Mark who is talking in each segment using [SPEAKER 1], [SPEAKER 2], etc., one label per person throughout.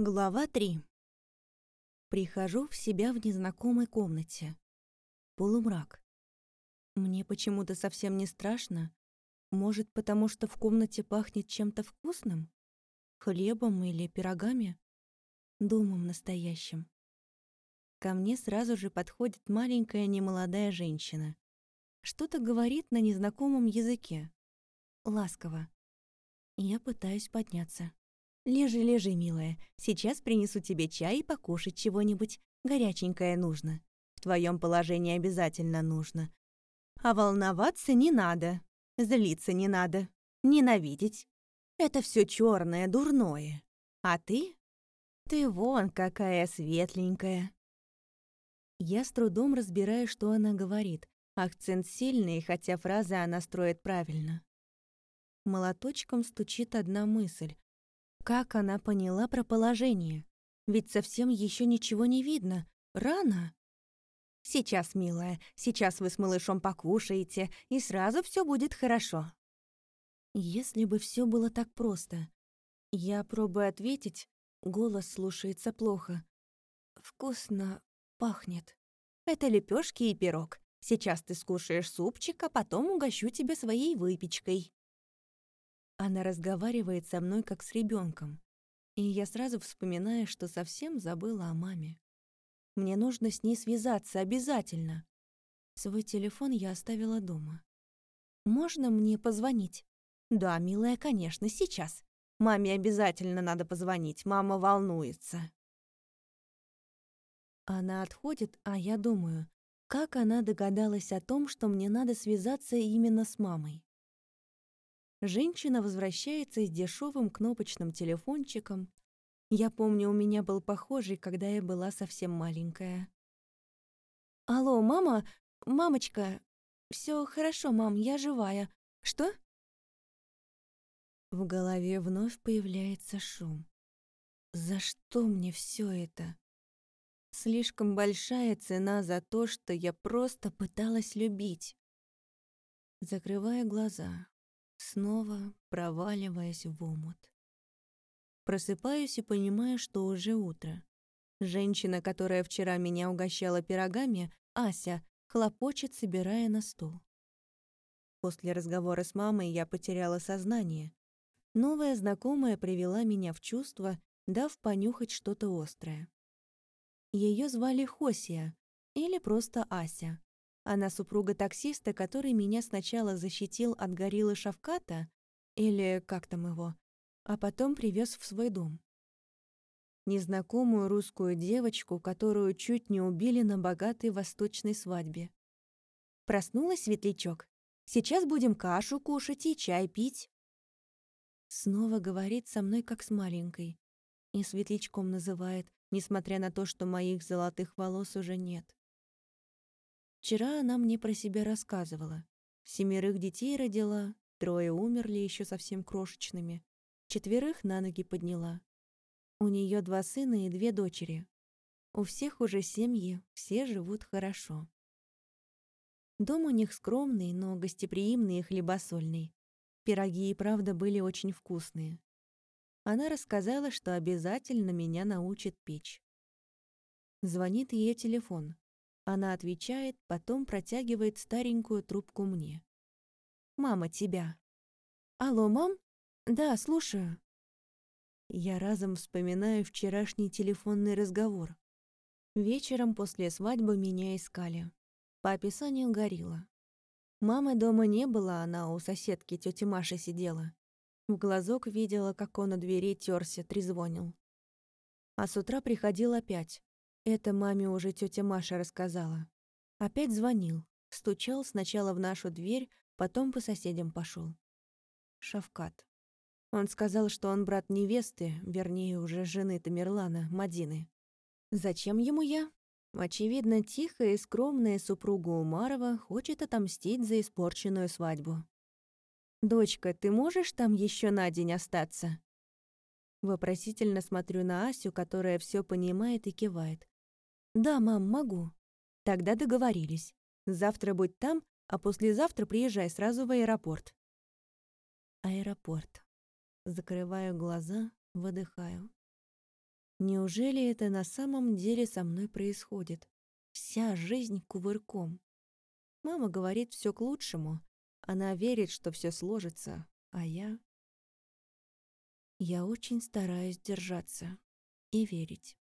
[SPEAKER 1] Глава 3. Прихожу в себя в незнакомой комнате. Полумрак. Мне почему-то совсем не страшно. Может, потому что в комнате пахнет чем-то вкусным? Хлебом или пирогами? Домом настоящим. Ко мне сразу же подходит маленькая немолодая женщина. Что-то говорит на незнакомом языке. Ласково. Я пытаюсь подняться. «Лежи, лежи, милая. Сейчас принесу тебе чай и покушать чего-нибудь. Горяченькое нужно. В твоем положении обязательно нужно. А волноваться не надо. Злиться не надо. Ненавидеть. Это все черное, дурное. А ты? Ты вон какая светленькая». Я с трудом разбираю, что она говорит. Акцент сильный, хотя фразы она строит правильно. Молоточком стучит одна мысль. Как она поняла про положение? Ведь совсем еще ничего не видно. Рано. Сейчас, милая, сейчас вы с малышом покушаете, и сразу все будет хорошо. Если бы все было так просто. Я пробую ответить, голос слушается плохо. Вкусно пахнет. Это лепешки и пирог. Сейчас ты скушаешь супчик, а потом угощу тебя своей выпечкой. Она разговаривает со мной как с ребенком, и я сразу вспоминаю, что совсем забыла о маме. Мне нужно с ней связаться обязательно. Свой телефон я оставила дома. Можно мне позвонить? Да, милая, конечно, сейчас. Маме обязательно надо позвонить, мама волнуется. Она отходит, а я думаю, как она догадалась о том, что мне надо связаться именно с мамой. Женщина возвращается с дешевым кнопочным телефончиком. Я помню, у меня был похожий, когда я была совсем маленькая. «Алло, мама? Мамочка? Все хорошо, мам, я живая. Что?» В голове вновь появляется шум. «За что мне все это?» Слишком большая цена за то, что я просто пыталась любить. Закрывая глаза, снова проваливаясь в омут. Просыпаюсь и понимаю, что уже утро. Женщина, которая вчера меня угощала пирогами, Ася, хлопочет, собирая на стол. После разговора с мамой я потеряла сознание. Новая знакомая привела меня в чувство, дав понюхать что-то острое. Ее звали Хосия или просто Ася. Она супруга таксиста, который меня сначала защитил от гориллы Шавката, или как там его, а потом привез в свой дом. Незнакомую русскую девочку, которую чуть не убили на богатой восточной свадьбе. Проснулась светлячок. Сейчас будем кашу кушать и чай пить. Снова говорит со мной, как с маленькой. И светлячком называет, несмотря на то, что моих золотых волос уже нет. Вчера она мне про себя рассказывала. Семерых детей родила, трое умерли еще совсем крошечными, четверых на ноги подняла. У нее два сына и две дочери. У всех уже семьи, все живут хорошо. Дом у них скромный, но гостеприимный и хлебосольный. Пироги и правда были очень вкусные. Она рассказала, что обязательно меня научит печь. Звонит ее телефон. Она отвечает, потом протягивает старенькую трубку мне. «Мама, тебя». «Алло, мам? Да, слушаю». Я разом вспоминаю вчерашний телефонный разговор. Вечером после свадьбы меня искали. По описанию горилла. Мамы дома не было, она у соседки тети Маши сидела. В глазок видела, как он у двери терся, трезвонил. А с утра приходил опять. Это маме уже тетя Маша рассказала. Опять звонил. Стучал сначала в нашу дверь, потом по соседям пошел. Шавкат. Он сказал, что он брат невесты, вернее, уже жены Тамерлана, Мадины. Зачем ему я? Очевидно, тихая и скромная супруга Умарова хочет отомстить за испорченную свадьбу. «Дочка, ты можешь там еще на день остаться?» Вопросительно смотрю на Асю, которая все понимает и кивает. «Да, мам, могу». «Тогда договорились. Завтра будь там, а послезавтра приезжай сразу в аэропорт». Аэропорт. Закрываю глаза, выдыхаю. Неужели это на самом деле со мной происходит? Вся жизнь кувырком. Мама говорит все к лучшему. Она верит, что все сложится, а я... Я очень стараюсь держаться и верить.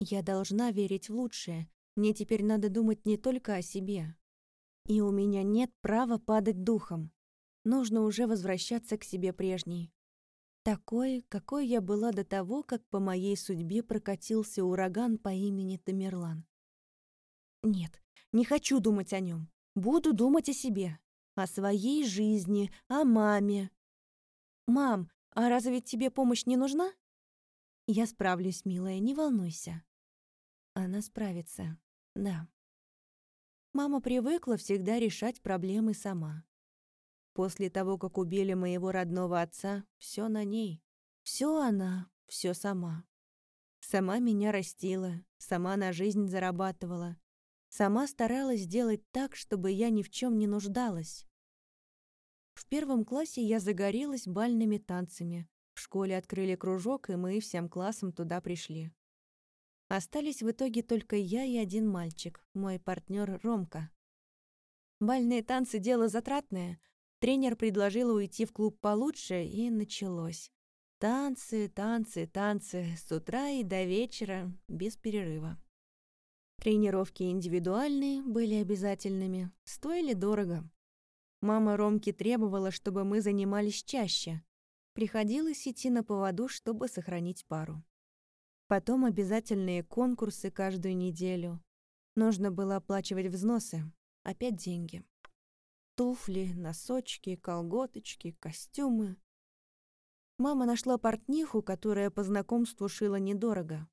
[SPEAKER 1] Я должна верить в лучшее. Мне теперь надо думать не только о себе. И у меня нет права падать духом. Нужно уже возвращаться к себе прежней. Такой, какой я была до того, как по моей судьбе прокатился ураган по имени Тамерлан. Нет, не хочу думать о нем. Буду думать о себе. О своей жизни, о маме. «Мам, а разве тебе помощь не нужна?» «Я справлюсь, милая, не волнуйся». Она справится, да. Мама привыкла всегда решать проблемы сама. После того, как убили моего родного отца, все на ней. Все она, все сама. Сама меня растила, сама на жизнь зарабатывала. Сама старалась сделать так, чтобы я ни в чем не нуждалась. В первом классе я загорелась бальными танцами. В школе открыли кружок, и мы всем классом туда пришли. Остались в итоге только я и один мальчик, мой партнер Ромка. Бальные танцы — дело затратное. Тренер предложил уйти в клуб получше, и началось. Танцы, танцы, танцы, с утра и до вечера, без перерыва. Тренировки индивидуальные были обязательными, стоили дорого. Мама Ромки требовала, чтобы мы занимались чаще. Приходилось идти на поводу, чтобы сохранить пару. Потом обязательные конкурсы каждую неделю. Нужно было оплачивать взносы. Опять деньги. Туфли, носочки, колготочки, костюмы. Мама нашла портниху, которая по знакомству шила недорого.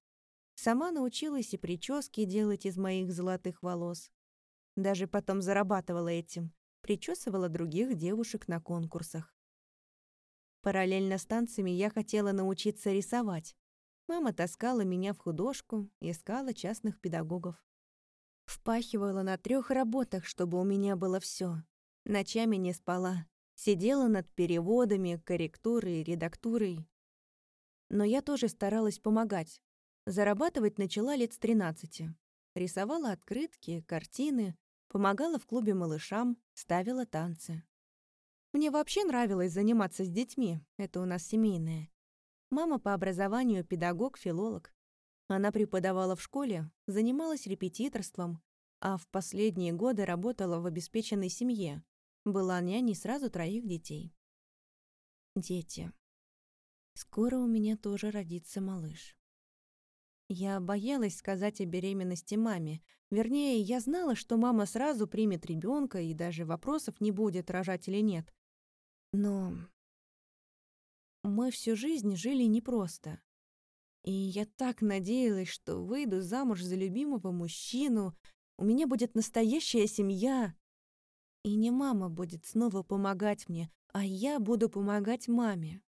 [SPEAKER 1] Сама научилась и прически делать из моих золотых волос. Даже потом зарабатывала этим, причесывала других девушек на конкурсах. Параллельно с танцами я хотела научиться рисовать. Мама таскала меня в художку, искала частных педагогов. Впахивала на трех работах, чтобы у меня было все. Ночами не спала. Сидела над переводами, корректурой, редактурой. Но я тоже старалась помогать, Зарабатывать начала лет с 13. Рисовала открытки, картины, помогала в клубе малышам, ставила танцы. Мне вообще нравилось заниматься с детьми, это у нас семейное. Мама по образованию педагог-филолог. Она преподавала в школе, занималась репетиторством, а в последние годы работала в обеспеченной семье. Была няней сразу троих детей. Дети. Скоро у меня тоже родится малыш. Я боялась сказать о беременности маме. Вернее, я знала, что мама сразу примет ребенка и даже вопросов не будет, рожать или нет. Но мы всю жизнь жили непросто. И я так надеялась, что выйду замуж за любимого мужчину, у меня будет настоящая семья. И не мама будет снова помогать мне, а я буду помогать маме.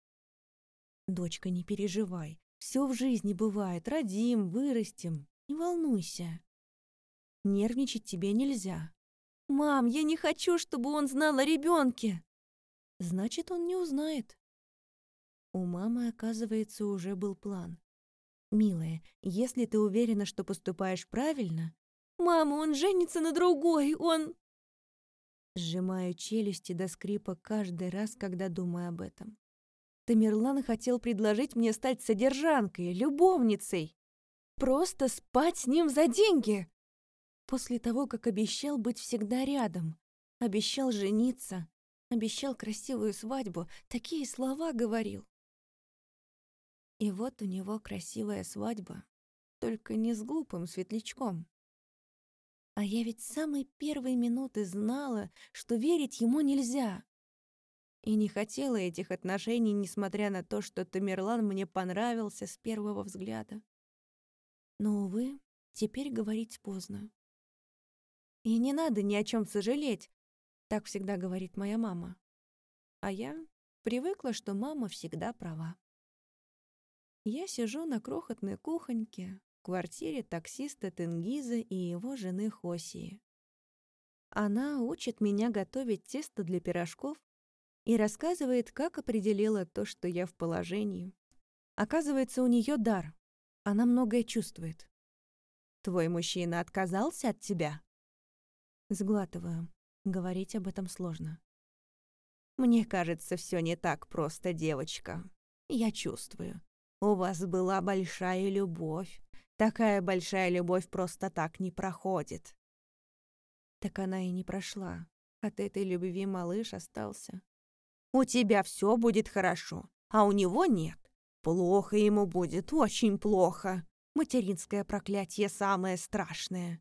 [SPEAKER 1] Дочка, не переживай. Все в жизни бывает. Родим, вырастем. Не волнуйся. Нервничать тебе нельзя. «Мам, я не хочу, чтобы он знал о ребенке. Значит, он не узнает. У мамы, оказывается, уже был план. «Милая, если ты уверена, что поступаешь правильно...» «Мама, он женится на другой, он...» Сжимаю челюсти до скрипа каждый раз, когда думаю об этом. Тамерлан хотел предложить мне стать содержанкой, любовницей. Просто спать с ним за деньги. После того, как обещал быть всегда рядом. Обещал жениться. Обещал красивую свадьбу. Такие слова говорил. И вот у него красивая свадьба. Только не с глупым светлячком. А я ведь с самой первой минуты знала, что верить ему нельзя и не хотела этих отношений, несмотря на то, что Тамерлан мне понравился с первого взгляда. Но, увы, теперь говорить поздно. И не надо ни о чем сожалеть, так всегда говорит моя мама. А я привыкла, что мама всегда права. Я сижу на крохотной кухоньке в квартире таксиста Тенгиза и его жены Хосии. Она учит меня готовить тесто для пирожков и рассказывает, как определила то, что я в положении. Оказывается, у нее дар. Она многое чувствует. Твой мужчина отказался от тебя? Сглатываю. Говорить об этом сложно. Мне кажется, все не так просто, девочка. Я чувствую. У вас была большая любовь. Такая большая любовь просто так не проходит. Так она и не прошла. От этой любви малыш остался. У тебя все будет хорошо, а у него нет. Плохо ему будет, очень плохо. Материнское проклятие самое страшное.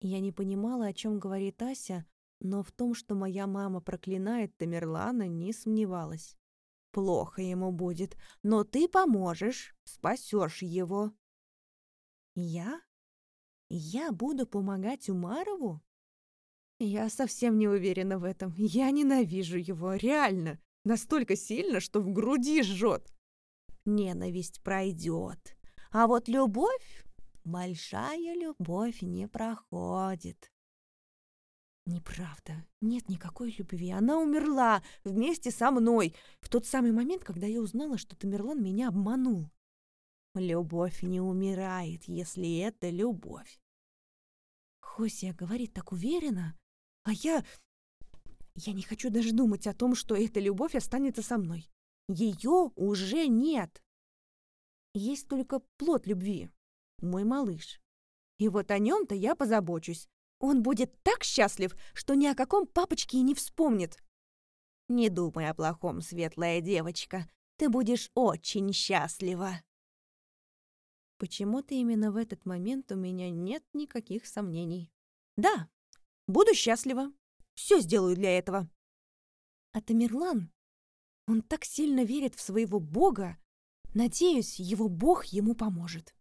[SPEAKER 1] Я не понимала, о чем говорит Ася, но в том, что моя мама проклинает Тамерлана, не сомневалась. Плохо ему будет, но ты поможешь, спасешь его. Я? Я буду помогать Умарову? Я совсем не уверена в этом. Я ненавижу его, реально. Настолько сильно, что в груди жжет. Ненависть пройдет. А вот любовь, большая любовь не проходит. Неправда. Нет никакой любви. Она умерла вместе со мной в тот самый момент, когда я узнала, что Тамерлан меня обманул. Любовь не умирает, если это любовь. Хосия говорит так уверенно, а я... Я не хочу даже думать о том, что эта любовь останется со мной. Ее уже нет. Есть только плод любви, мой малыш. И вот о нем-то я позабочусь. Он будет так счастлив, что ни о каком папочке и не вспомнит. Не думай о плохом, светлая девочка. Ты будешь очень счастлива. Почему-то именно в этот момент у меня нет никаких сомнений. Да, буду счастлива. Все сделаю для этого. А Тамерлан, он так сильно верит в своего бога. Надеюсь, его бог ему поможет.